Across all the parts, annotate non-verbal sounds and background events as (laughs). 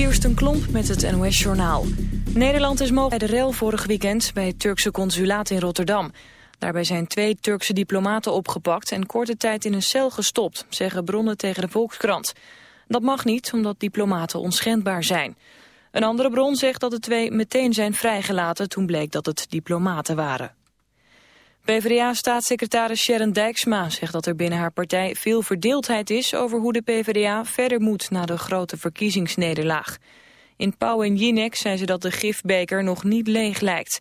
Kirsten Klomp met het NOS-journaal. Nederland is mogelijk bij de rel vorig weekend bij het Turkse consulaat in Rotterdam. Daarbij zijn twee Turkse diplomaten opgepakt en korte tijd in een cel gestopt, zeggen bronnen tegen de Volkskrant. Dat mag niet, omdat diplomaten onschendbaar zijn. Een andere bron zegt dat de twee meteen zijn vrijgelaten toen bleek dat het diplomaten waren. PvdA-staatssecretaris Sharon Dijksma zegt dat er binnen haar partij veel verdeeldheid is over hoe de PvdA verder moet na de grote verkiezingsnederlaag. In Pauw en Jinek zei ze dat de gifbeker nog niet leeg lijkt.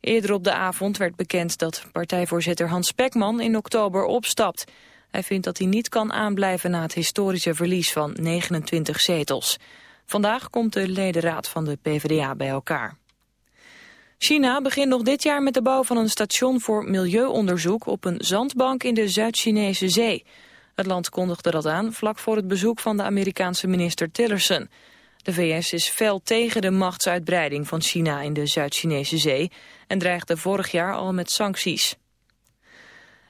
Eerder op de avond werd bekend dat partijvoorzitter Hans Spekman in oktober opstapt. Hij vindt dat hij niet kan aanblijven na het historische verlies van 29 zetels. Vandaag komt de ledenraad van de PvdA bij elkaar. China begint nog dit jaar met de bouw van een station voor milieuonderzoek op een zandbank in de Zuid-Chinese zee. Het land kondigde dat aan vlak voor het bezoek van de Amerikaanse minister Tillerson. De VS is fel tegen de machtsuitbreiding van China in de Zuid-Chinese zee en dreigde vorig jaar al met sancties.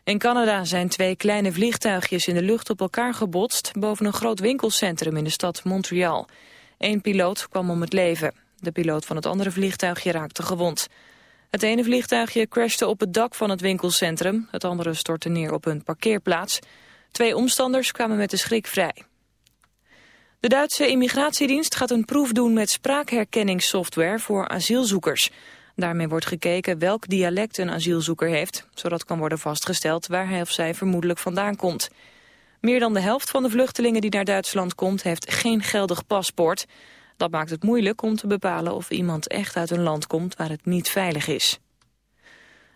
In Canada zijn twee kleine vliegtuigjes in de lucht op elkaar gebotst boven een groot winkelcentrum in de stad Montreal. Eén piloot kwam om het leven. De piloot van het andere vliegtuigje raakte gewond. Het ene vliegtuigje crashte op het dak van het winkelcentrum. Het andere stortte neer op een parkeerplaats. Twee omstanders kwamen met de schrik vrij. De Duitse immigratiedienst gaat een proef doen met spraakherkenningssoftware voor asielzoekers. Daarmee wordt gekeken welk dialect een asielzoeker heeft, zodat kan worden vastgesteld waar hij of zij vermoedelijk vandaan komt. Meer dan de helft van de vluchtelingen die naar Duitsland komt heeft geen geldig paspoort. Dat maakt het moeilijk om te bepalen of iemand echt uit een land komt waar het niet veilig is.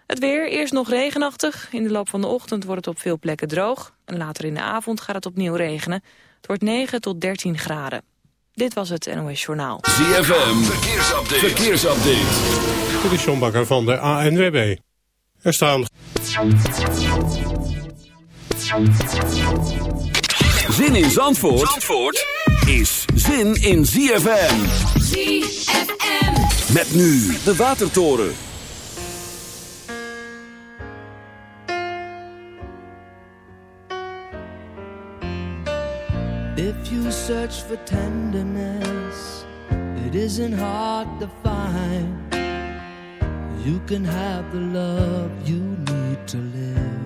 Het weer, eerst nog regenachtig. In de loop van de ochtend wordt het op veel plekken droog. En later in de avond gaat het opnieuw regenen. Het wordt 9 tot 13 graden. Dit was het NOS Journaal. ZFM, verkeersupdate. verkeersupdate. Dit is John Bakker van de ANWB. Er staan... Zin in Zandvoort, Zandvoort? Is zin in ZFM. ZFM. Met nu de Watertoren. If you search for tenderness, it isn't hard to find. You can have the love you need to live.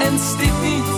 en stikt niet.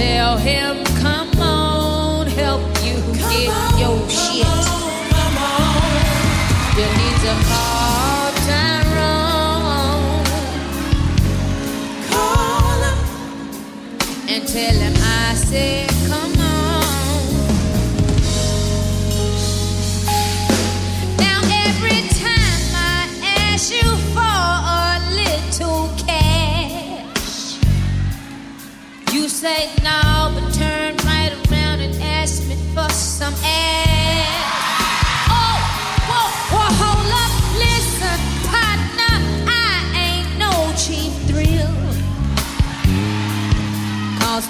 tell him, come on, help you get your shit. You need to call Tyrone. Call him and tell him I said,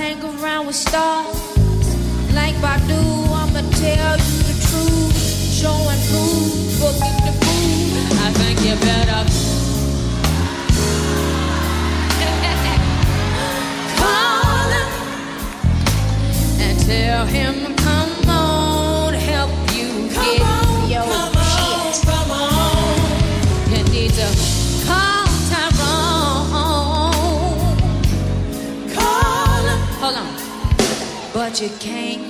hang around with stars. Like Badu, I'ma tell you the truth. Show and prove, booking the food. I think you better (laughs) call him and tell him, But you can't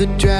The driver.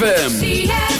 ZFM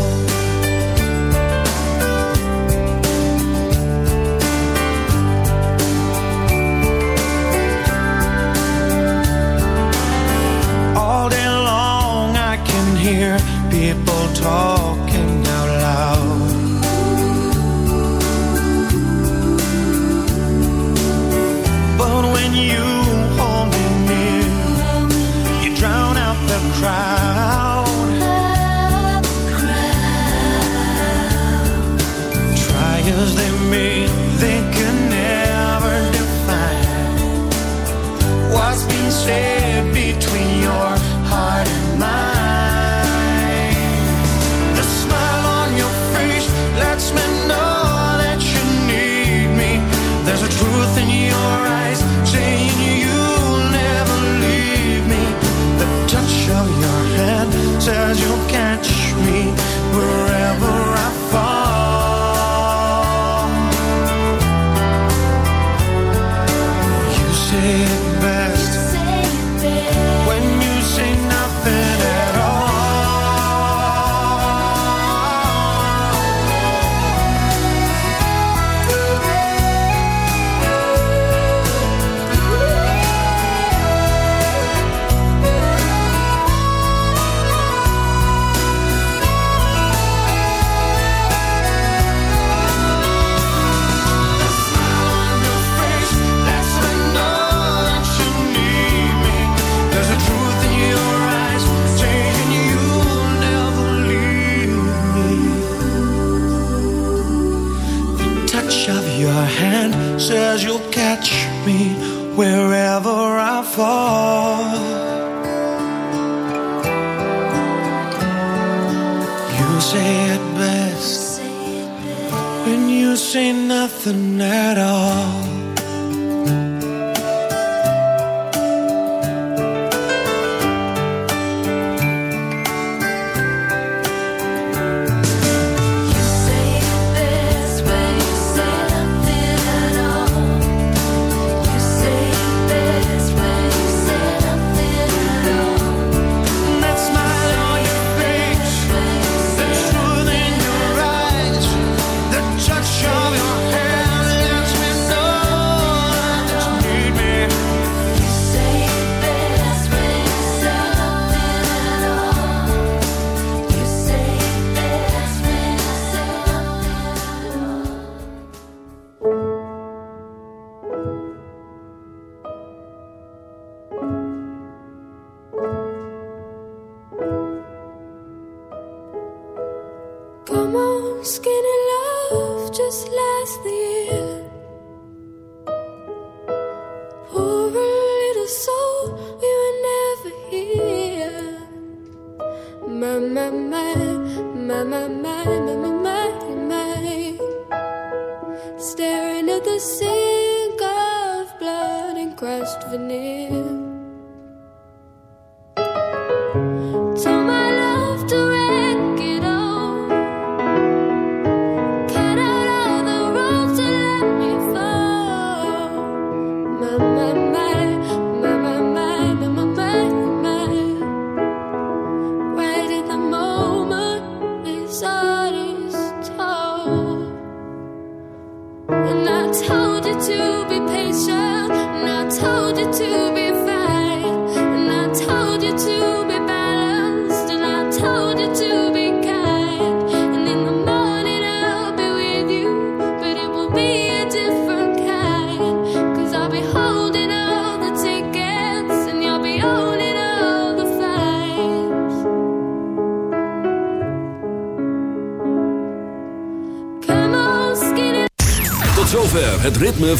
talking out loud. But when you